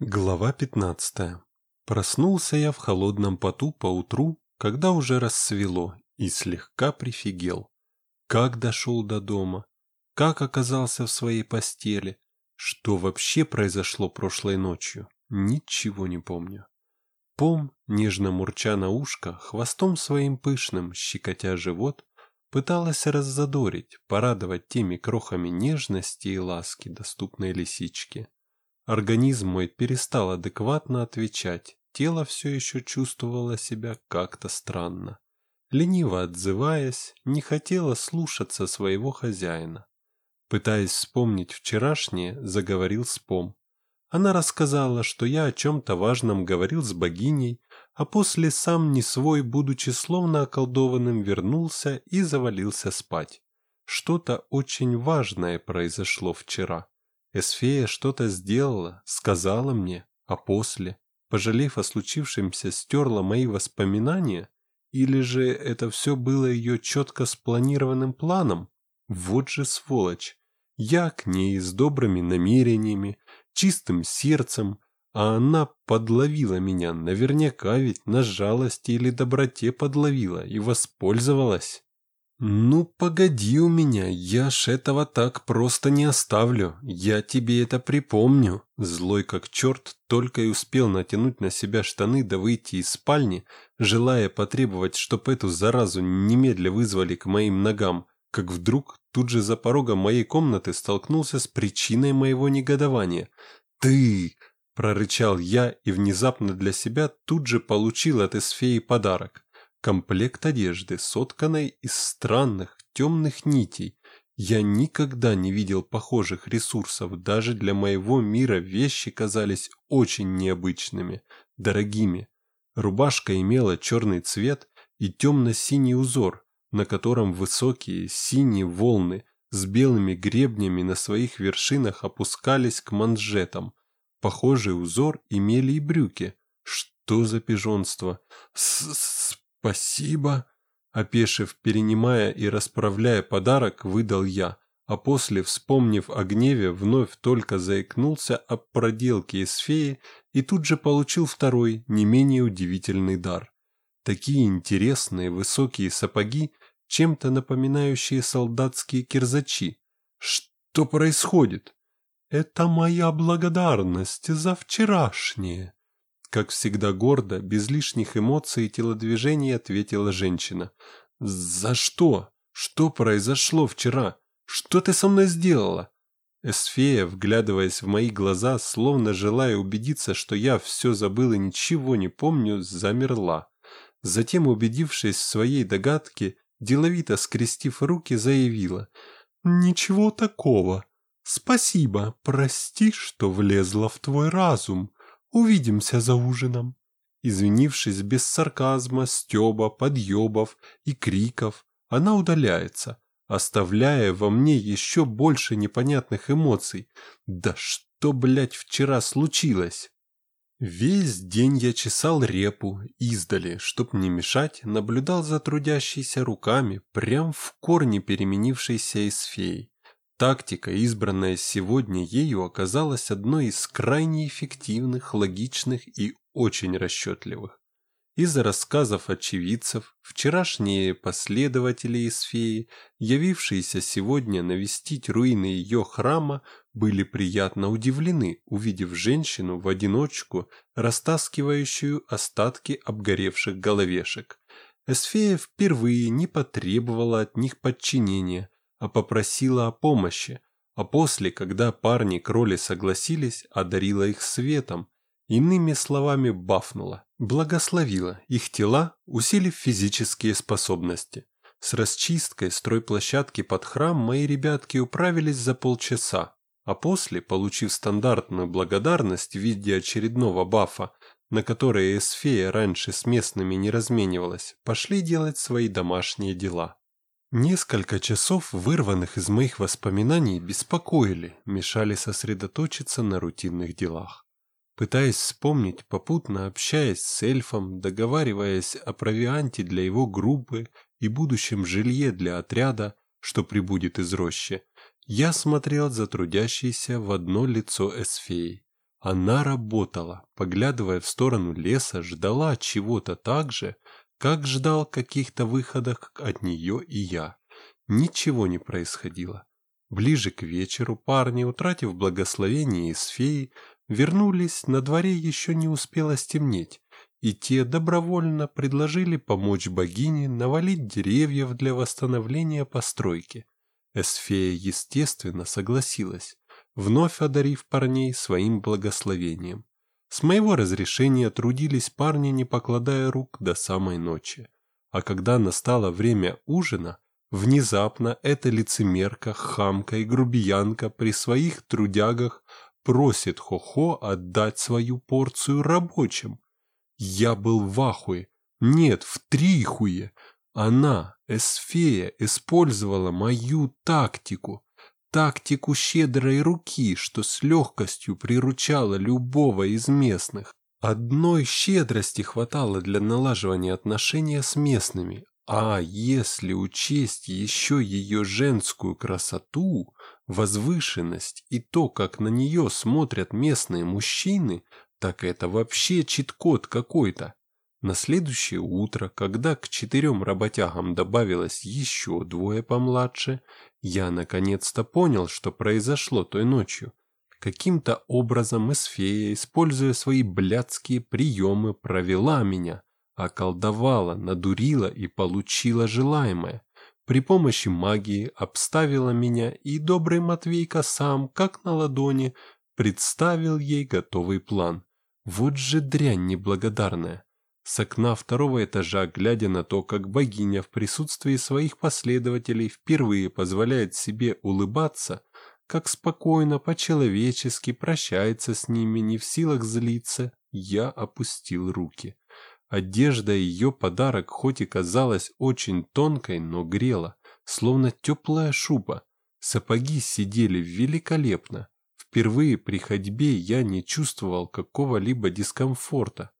Глава 15. Проснулся я в холодном поту поутру, когда уже рассвело, и слегка прифигел. Как дошел до дома? Как оказался в своей постели? Что вообще произошло прошлой ночью? Ничего не помню. Пом, нежно мурча на ушко, хвостом своим пышным, щекотя живот, пыталась раззадорить, порадовать теми крохами нежности и ласки, доступной лисичке. Организм мой перестал адекватно отвечать, тело все еще чувствовало себя как-то странно. Лениво отзываясь, не хотела слушаться своего хозяина. Пытаясь вспомнить вчерашнее, заговорил с Пом. Она рассказала, что я о чем-то важном говорил с богиней, а после сам не свой, будучи словно околдованным, вернулся и завалился спать. Что-то очень важное произошло вчера. Эсфея что-то сделала, сказала мне, а после, пожалев о случившемся, стерла мои воспоминания? Или же это все было ее четко спланированным планом? Вот же сволочь! Я к ней с добрыми намерениями, чистым сердцем, а она подловила меня, наверняка ведь на жалости или доброте подловила и воспользовалась. «Ну, погоди у меня, я ж этого так просто не оставлю, я тебе это припомню». Злой как черт, только и успел натянуть на себя штаны да выйти из спальни, желая потребовать, чтоб эту заразу немедля вызвали к моим ногам, как вдруг тут же за порогом моей комнаты столкнулся с причиной моего негодования. «Ты!» – прорычал я и внезапно для себя тут же получил от Эсфеи подарок. Комплект одежды, сотканной из странных темных нитей. Я никогда не видел похожих ресурсов, даже для моего мира вещи казались очень необычными, дорогими. Рубашка имела черный цвет и темно-синий узор, на котором высокие синие волны с белыми гребнями на своих вершинах опускались к манжетам. Похожий узор имели и брюки. Что за пижонство? С -с «Спасибо!» Опешив, перенимая и расправляя подарок, выдал я, а после, вспомнив о гневе, вновь только заикнулся об проделке из феи и тут же получил второй, не менее удивительный дар. Такие интересные высокие сапоги, чем-то напоминающие солдатские кирзачи. Что происходит? Это моя благодарность за вчерашнее. Как всегда гордо, без лишних эмоций и телодвижений ответила женщина. «За что? Что произошло вчера? Что ты со мной сделала?» Эсфея, вглядываясь в мои глаза, словно желая убедиться, что я все забыл и ничего не помню, замерла. Затем, убедившись в своей догадке, деловито скрестив руки, заявила. «Ничего такого. Спасибо, прости, что влезла в твой разум. Увидимся за ужином». Извинившись без сарказма, стеба, подъебов и криков, она удаляется, оставляя во мне еще больше непонятных эмоций. Да что, блядь, вчера случилось? Весь день я чесал репу издали, чтоб не мешать, наблюдал за трудящейся руками, прям в корне переменившейся из феи. Тактика, избранная сегодня ею, оказалась одной из крайне эффективных, логичных и очень расчетливых. Из-за рассказов очевидцев, вчерашние последователи из феи, явившиеся сегодня навестить руины ее храма, были приятно удивлены, увидев женщину в одиночку, растаскивающую остатки обгоревших головешек. Эсфея впервые не потребовала от них подчинения – а попросила о помощи, а после, когда парни-кроли согласились, одарила их светом, иными словами бафнула, благословила их тела, усилив физические способности. С расчисткой стройплощадки под храм мои ребятки управились за полчаса, а после, получив стандартную благодарность в виде очередного бафа, на который Эсфея раньше с местными не разменивалась, пошли делать свои домашние дела. Несколько часов, вырванных из моих воспоминаний, беспокоили, мешали сосредоточиться на рутинных делах. Пытаясь вспомнить, попутно общаясь с эльфом, договариваясь о провианте для его группы и будущем жилье для отряда, что прибудет из рощи, я смотрел за трудящейся в одно лицо Эсфеи. Она работала, поглядывая в сторону леса, ждала чего-то так же, как ждал каких-то выходах от нее и я. Ничего не происходило. Ближе к вечеру парни, утратив благословение из феи, вернулись, на дворе еще не успело стемнеть, и те добровольно предложили помочь богине навалить деревьев для восстановления постройки. Эсфея, естественно, согласилась, вновь одарив парней своим благословением. С моего разрешения трудились парни, не покладая рук до самой ночи. А когда настало время ужина, внезапно эта лицемерка, хамка и грубиянка при своих трудягах просит Хохо отдать свою порцию рабочим. Я был в ахуе, нет, в трихуе. Она, Эсфея, использовала мою тактику, тактику щедрой руки, что с легкостью приручала любого из местных. Одной щедрости хватало для налаживания отношения с местными, а если учесть еще ее женскую красоту, возвышенность и то, как на нее смотрят местные мужчины, так это вообще чит-код какой-то. На следующее утро, когда к четырем работягам добавилось еще двое помладше, я наконец-то понял, что произошло той ночью. Каким-то образом Эсфея, используя свои блядские приемы, провела меня, околдовала, надурила и получила желаемое. При помощи магии обставила меня, и добрый Матвейка сам, как на ладони, представил ей готовый план. Вот же дрянь неблагодарная. С окна второго этажа, глядя на то, как богиня в присутствии своих последователей впервые позволяет себе улыбаться, как спокойно, по-человечески прощается с ними, не в силах злиться, я опустил руки. Одежда и ее подарок хоть и казалась очень тонкой, но грела, словно теплая шуба. Сапоги сидели великолепно. Впервые при ходьбе я не чувствовал какого-либо дискомфорта.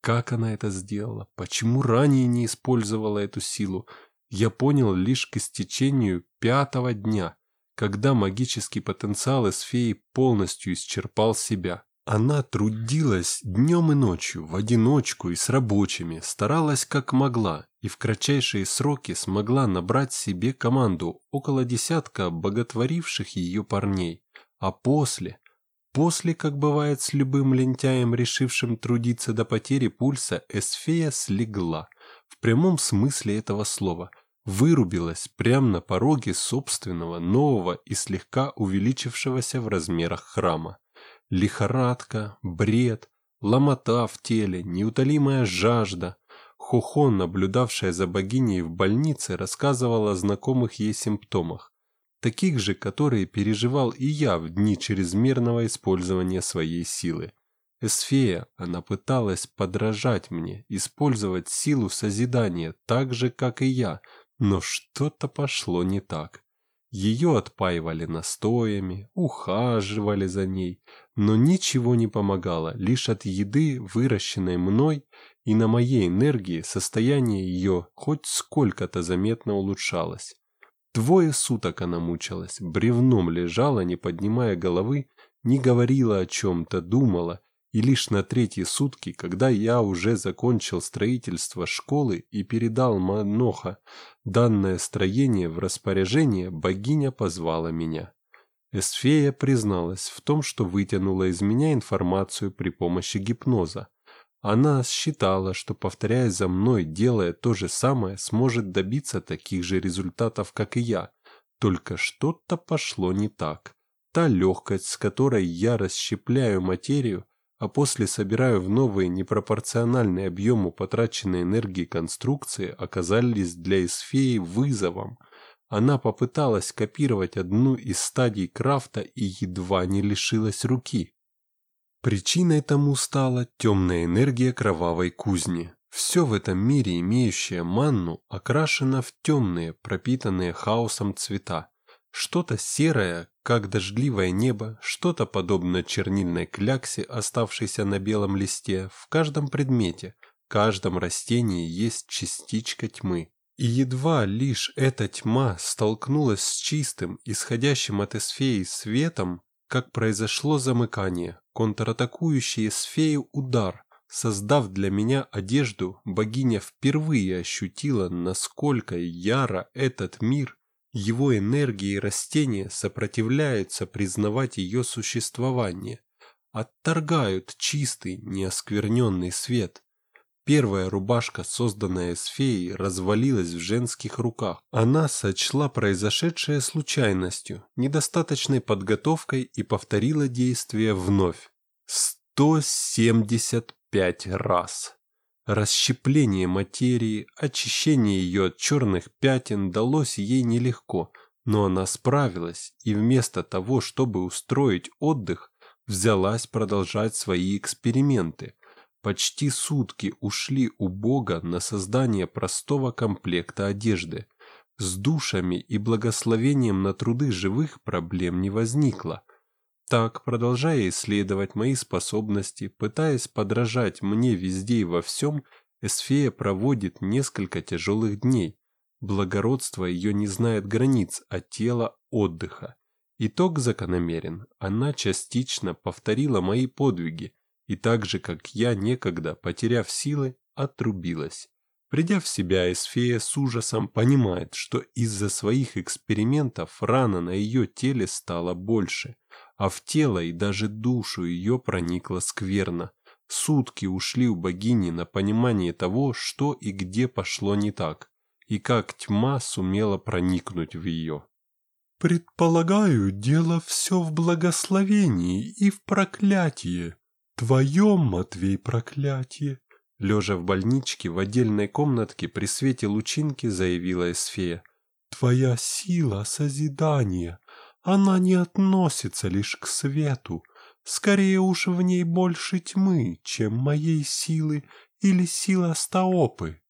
Как она это сделала? Почему ранее не использовала эту силу? Я понял лишь к истечению пятого дня, когда магический потенциал Эсфеи полностью исчерпал себя. Она трудилась днем и ночью, в одиночку и с рабочими, старалась как могла, и в кратчайшие сроки смогла набрать себе команду около десятка боготворивших ее парней. А после, После, как бывает с любым лентяем, решившим трудиться до потери пульса, Эсфея слегла, в прямом смысле этого слова, вырубилась прямо на пороге собственного нового и слегка увеличившегося в размерах храма. Лихорадка, бред, ломота в теле, неутолимая жажда. Хохо, наблюдавшая за богиней в больнице, рассказывала о знакомых ей симптомах таких же, которые переживал и я в дни чрезмерного использования своей силы. Эсфея, она пыталась подражать мне, использовать силу созидания так же, как и я, но что-то пошло не так. Ее отпаивали настоями, ухаживали за ней, но ничего не помогало, лишь от еды, выращенной мной, и на моей энергии состояние ее хоть сколько-то заметно улучшалось. Двое суток она мучилась, бревном лежала, не поднимая головы, не говорила о чем-то, думала, и лишь на третьи сутки, когда я уже закончил строительство школы и передал Маноха данное строение в распоряжение, богиня позвала меня. Эсфея призналась в том, что вытянула из меня информацию при помощи гипноза, она считала, что, повторяя за мной, делая то же самое, сможет добиться таких же результатов, как и я. Только что-то пошло не так. Та легкость, с которой я расщепляю материю, а после собираю в новые непропорциональные объему потраченной энергии конструкции, оказались для Эсфеи вызовом. Она попыталась копировать одну из стадий крафта и едва не лишилась руки. Причиной тому стала темная энергия кровавой кузни. Все в этом мире, имеющее манну, окрашено в темные, пропитанные хаосом цвета. Что-то серое, как дождливое небо, что-то подобно чернильной кляксе, оставшейся на белом листе, в каждом предмете, в каждом растении есть частичка тьмы. И едва лишь эта тьма столкнулась с чистым, исходящим от эсфеи светом, как произошло замыкание, контратакующий Эсфею удар, создав для меня одежду, богиня впервые ощутила, насколько яро этот мир, его энергии и растения сопротивляются признавать ее существование, отторгают чистый, неоскверненный свет. Первая рубашка, созданная с феей, развалилась в женских руках. Она сочла произошедшее случайностью, недостаточной подготовкой и повторила действие вновь. 175 раз. Расщепление материи, очищение ее от черных пятен далось ей нелегко, но она справилась и вместо того, чтобы устроить отдых, взялась продолжать свои эксперименты. Почти сутки ушли у Бога на создание простого комплекта одежды. С душами и благословением на труды живых проблем не возникло. Так, продолжая исследовать мои способности, пытаясь подражать мне везде и во всем, Эсфея проводит несколько тяжелых дней. Благородство ее не знает границ, а тело – отдыха. Итог закономерен. Она частично повторила мои подвиги, и так же, как я некогда, потеряв силы, отрубилась. Придя в себя, Эсфея с ужасом понимает, что из-за своих экспериментов рана на ее теле стала больше, а в тело и даже душу ее проникла скверно. Сутки ушли у богини на понимание того, что и где пошло не так, и как тьма сумела проникнуть в ее. «Предполагаю, дело все в благословении и в проклятии», «Твое, Матвей, проклятие!» Лежа в больничке в отдельной комнатке при свете лучинки заявила Эсфея. «Твоя сила созидания, она не относится лишь к свету. Скорее уж в ней больше тьмы, чем моей силы или сила Стаопы».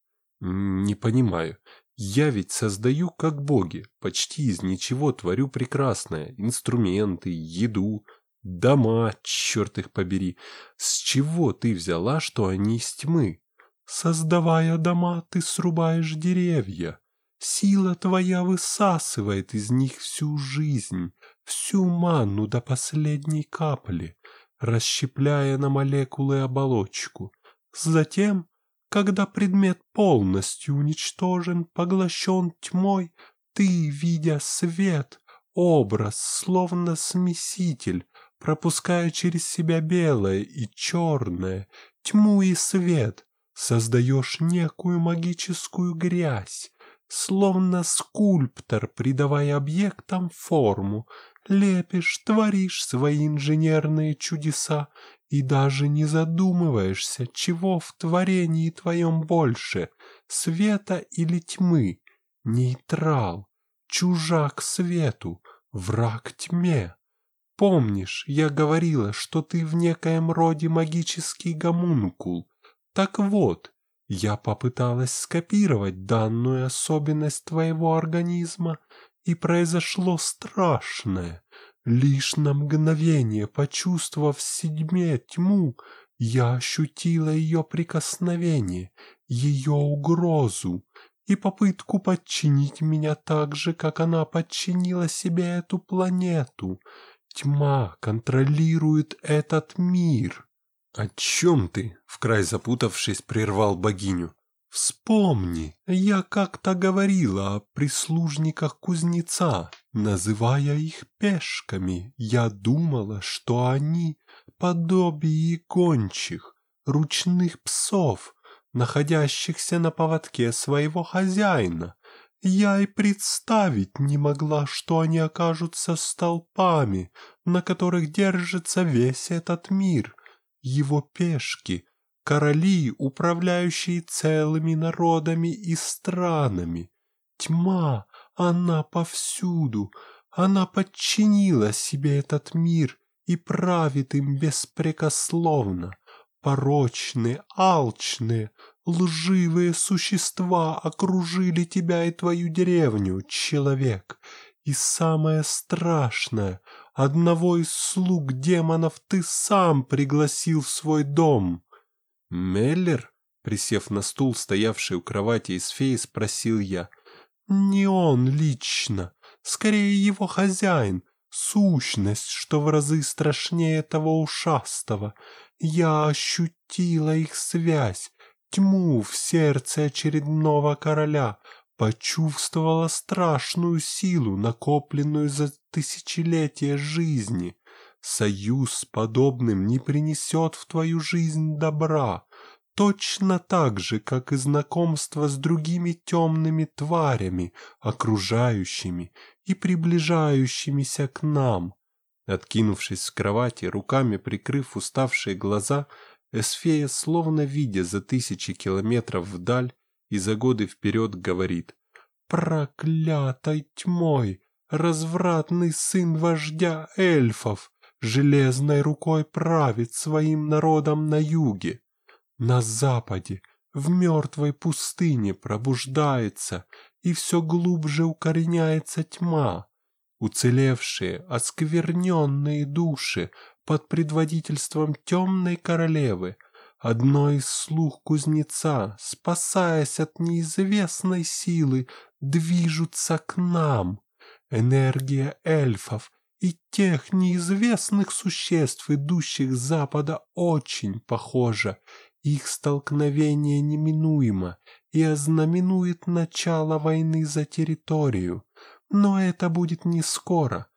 «Не понимаю. Я ведь создаю как боги, почти из ничего творю прекрасное, инструменты, еду, Дома, черт их побери, с чего ты взяла, что они из тьмы? Создавая дома, ты срубаешь деревья. Сила твоя высасывает из них всю жизнь, всю манну до последней капли, расщепляя на молекулы оболочку. Затем, когда предмет полностью уничтожен, поглощен тьмой, ты, видя свет, образ, словно смеситель, пропуская через себя белое и черное, тьму и свет, создаешь некую магическую грязь, словно скульптор, придавая объектам форму, лепишь, творишь свои инженерные чудеса и даже не задумываешься, чего в творении твоем больше, света или тьмы, нейтрал, чужак свету, враг тьме. Помнишь, я говорила, что ты в некоем роде магический гомункул? Так вот, я попыталась скопировать данную особенность твоего организма, и произошло страшное. Лишь на мгновение, почувствовав в седьме тьму, я ощутила ее прикосновение, ее угрозу и попытку подчинить меня так же, как она подчинила себе эту планету — Тьма контролирует этот мир. О чем ты? В край запутавшись, прервал богиню. Вспомни, я как-то говорила о прислужниках кузнеца, называя их пешками. Я думала, что они подобие гончих, ручных псов, находящихся на поводке своего хозяина. Я и представить не могла, что они окажутся столпами, на которых держится весь этот мир, его пешки, короли, управляющие целыми народами и странами. Тьма, она повсюду, она подчинила себе этот мир и правит им беспрекословно. Порочные, алчные, лживые существа окружили тебя и твою деревню, человек. И самое страшное, одного из слуг демонов ты сам пригласил в свой дом. Меллер, присев на стул, стоявший у кровати из феи, спросил я. Не он лично, скорее его хозяин, сущность, что в разы страшнее того ушастого. Я ощутила их связь, тьму в сердце очередного короля, почувствовала страшную силу, накопленную за тысячелетия жизни. Союз с подобным не принесет в твою жизнь добра, точно так же, как и знакомство с другими темными тварями, окружающими и приближающимися к нам. Откинувшись с кровати, руками прикрыв уставшие глаза, Эсфея, словно видя за тысячи километров вдаль и за годы вперед, говорит «Проклятой тьмой, развратный сын вождя эльфов, железной рукой правит своим народом на юге. На западе, в мертвой пустыне пробуждается и все глубже укореняется тьма. Уцелевшие, оскверненные души под предводительством темной королевы, одной из слух кузнеца, спасаясь от неизвестной силы, движутся к нам. Энергия эльфов и тех неизвестных существ, идущих с запада, очень похожа, их столкновение неминуемо и ознаменует начало войны за территорию. Но это будет не скоро.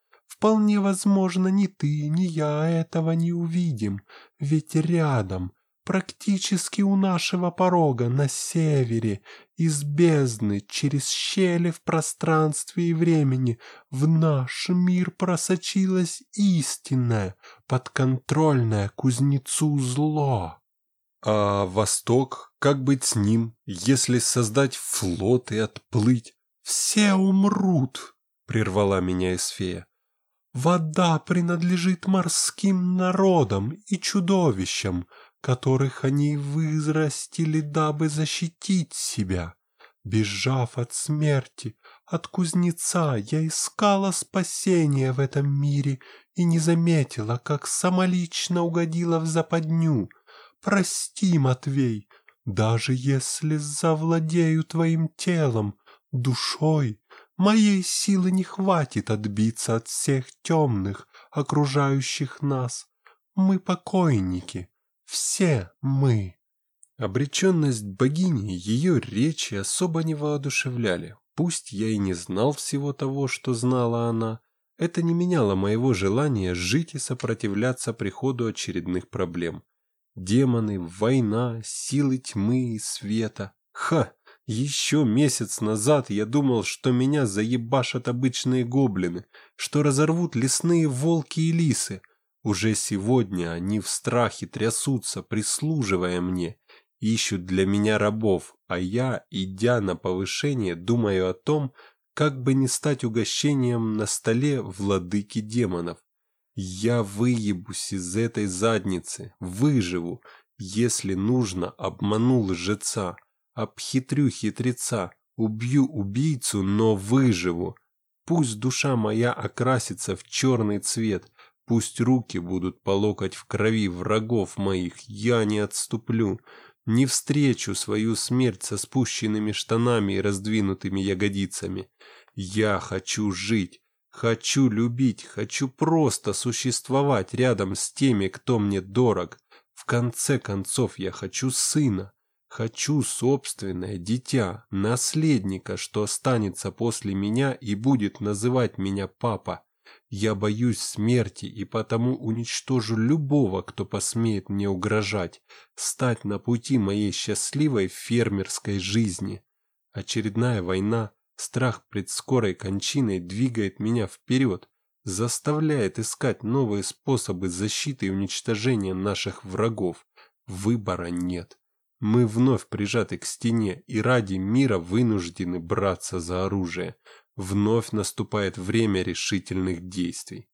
Вполне возможно, ни ты, ни я этого не увидим, ведь рядом, практически у нашего порога на севере, из бездны, через щели в пространстве и времени, в наш мир просочилось истинное, подконтрольное кузнецу зло. А Восток, как быть с ним, если создать флот и отплыть? Все умрут, прервала меня Эсфея. Вода принадлежит морским народам и чудовищам, которых они вырастили, дабы защитить себя. Бежав от смерти, от кузнеца, я искала спасения в этом мире и не заметила, как самолично угодила в западню — Прости, Матвей, даже если завладею твоим телом, душой, моей силы не хватит отбиться от всех темных, окружающих нас. Мы покойники, все мы. Обреченность богини ее речи особо не воодушевляли. Пусть я и не знал всего того, что знала она, это не меняло моего желания жить и сопротивляться приходу очередных проблем. Демоны, война, силы тьмы и света. Ха! Еще месяц назад я думал, что меня заебашат обычные гоблины, что разорвут лесные волки и лисы. Уже сегодня они в страхе трясутся, прислуживая мне, ищут для меня рабов, а я, идя на повышение, думаю о том, как бы не стать угощением на столе владыки демонов. Я выебусь из этой задницы, выживу, если нужно, обману лжеца, обхитрю хитреца, убью убийцу, но выживу. Пусть душа моя окрасится в черный цвет, пусть руки будут по локоть в крови врагов моих, я не отступлю, не встречу свою смерть со спущенными штанами и раздвинутыми ягодицами. Я хочу жить, Хочу любить, хочу просто существовать рядом с теми, кто мне дорог. В конце концов, я хочу сына. Хочу собственное дитя, наследника, что останется после меня и будет называть меня папа. Я боюсь смерти и потому уничтожу любого, кто посмеет мне угрожать, стать на пути моей счастливой фермерской жизни. Очередная война Страх пред скорой кончиной двигает меня вперед, заставляет искать новые способы защиты и уничтожения наших врагов. Выбора нет. Мы вновь прижаты к стене и ради мира вынуждены браться за оружие. Вновь наступает время решительных действий.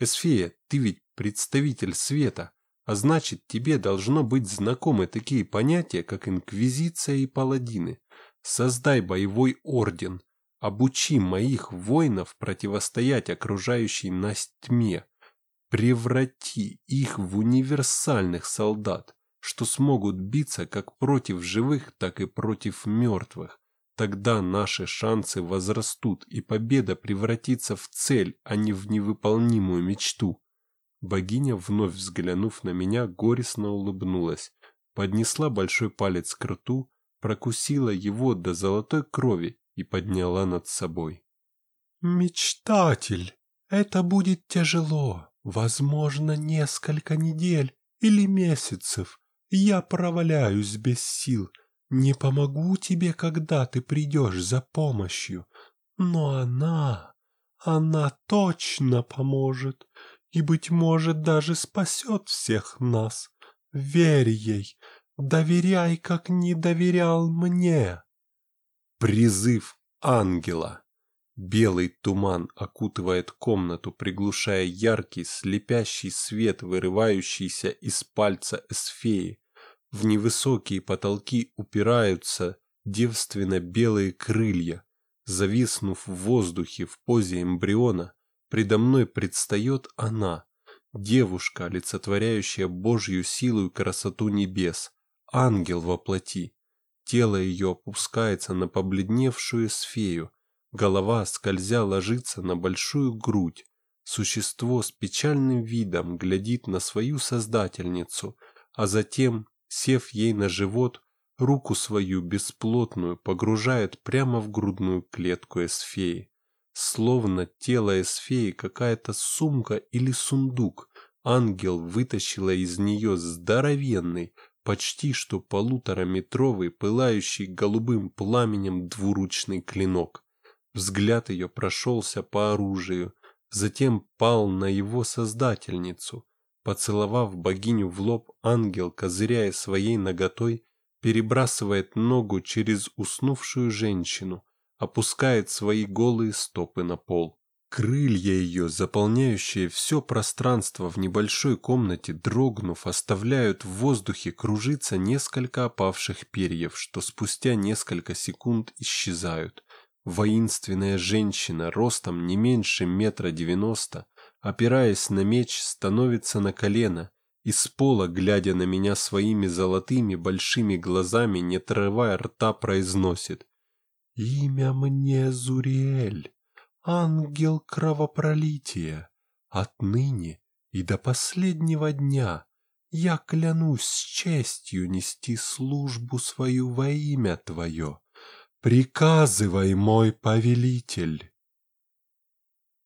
Эсфея, ты ведь представитель света, а значит тебе должно быть знакомы такие понятия, как инквизиция и паладины. Создай боевой орден, обучи моих воинов противостоять окружающей нас тьме, преврати их в универсальных солдат, что смогут биться как против живых, так и против мертвых. Тогда наши шансы возрастут, и победа превратится в цель, а не в невыполнимую мечту. Богиня, вновь взглянув на меня, горестно улыбнулась, поднесла большой палец к рту, прокусила его до золотой крови и подняла над собой. «Мечтатель, это будет тяжело, возможно, несколько недель или месяцев. Я проваляюсь без сил, не помогу тебе, когда ты придешь за помощью, но она, она точно поможет и, быть может, даже спасет всех нас. Верь ей, доверяй, как не доверял мне. Призыв ангела. Белый туман окутывает комнату, приглушая яркий, слепящий свет, вырывающийся из пальца эсфеи. В невысокие потолки упираются девственно-белые крылья. Зависнув в воздухе в позе эмбриона, предо мной предстает она, девушка, олицетворяющая Божью силу и красоту небес, ангел во плоти. Тело ее опускается на побледневшую сфею, голова, скользя, ложится на большую грудь. Существо с печальным видом глядит на свою создательницу, а затем сев ей на живот, руку свою бесплотную погружает прямо в грудную клетку эсфеи. Словно тело эсфеи какая-то сумка или сундук, ангел вытащила из нее здоровенный, почти что полутораметровый, пылающий голубым пламенем двуручный клинок. Взгляд ее прошелся по оружию, затем пал на его создательницу, Поцеловав богиню в лоб, ангел, козыряя своей ноготой, перебрасывает ногу через уснувшую женщину, опускает свои голые стопы на пол. Крылья ее, заполняющие все пространство в небольшой комнате, дрогнув, оставляют в воздухе кружиться несколько опавших перьев, что спустя несколько секунд исчезают. Воинственная женщина, ростом не меньше метра девяносто, опираясь на меч, становится на колено и с пола, глядя на меня своими золотыми большими глазами, не отрывая рта, произносит «Имя мне Зуриэль, ангел кровопролития, отныне и до последнего дня я клянусь с честью нести службу свою во имя Твое. Приказывай, мой повелитель».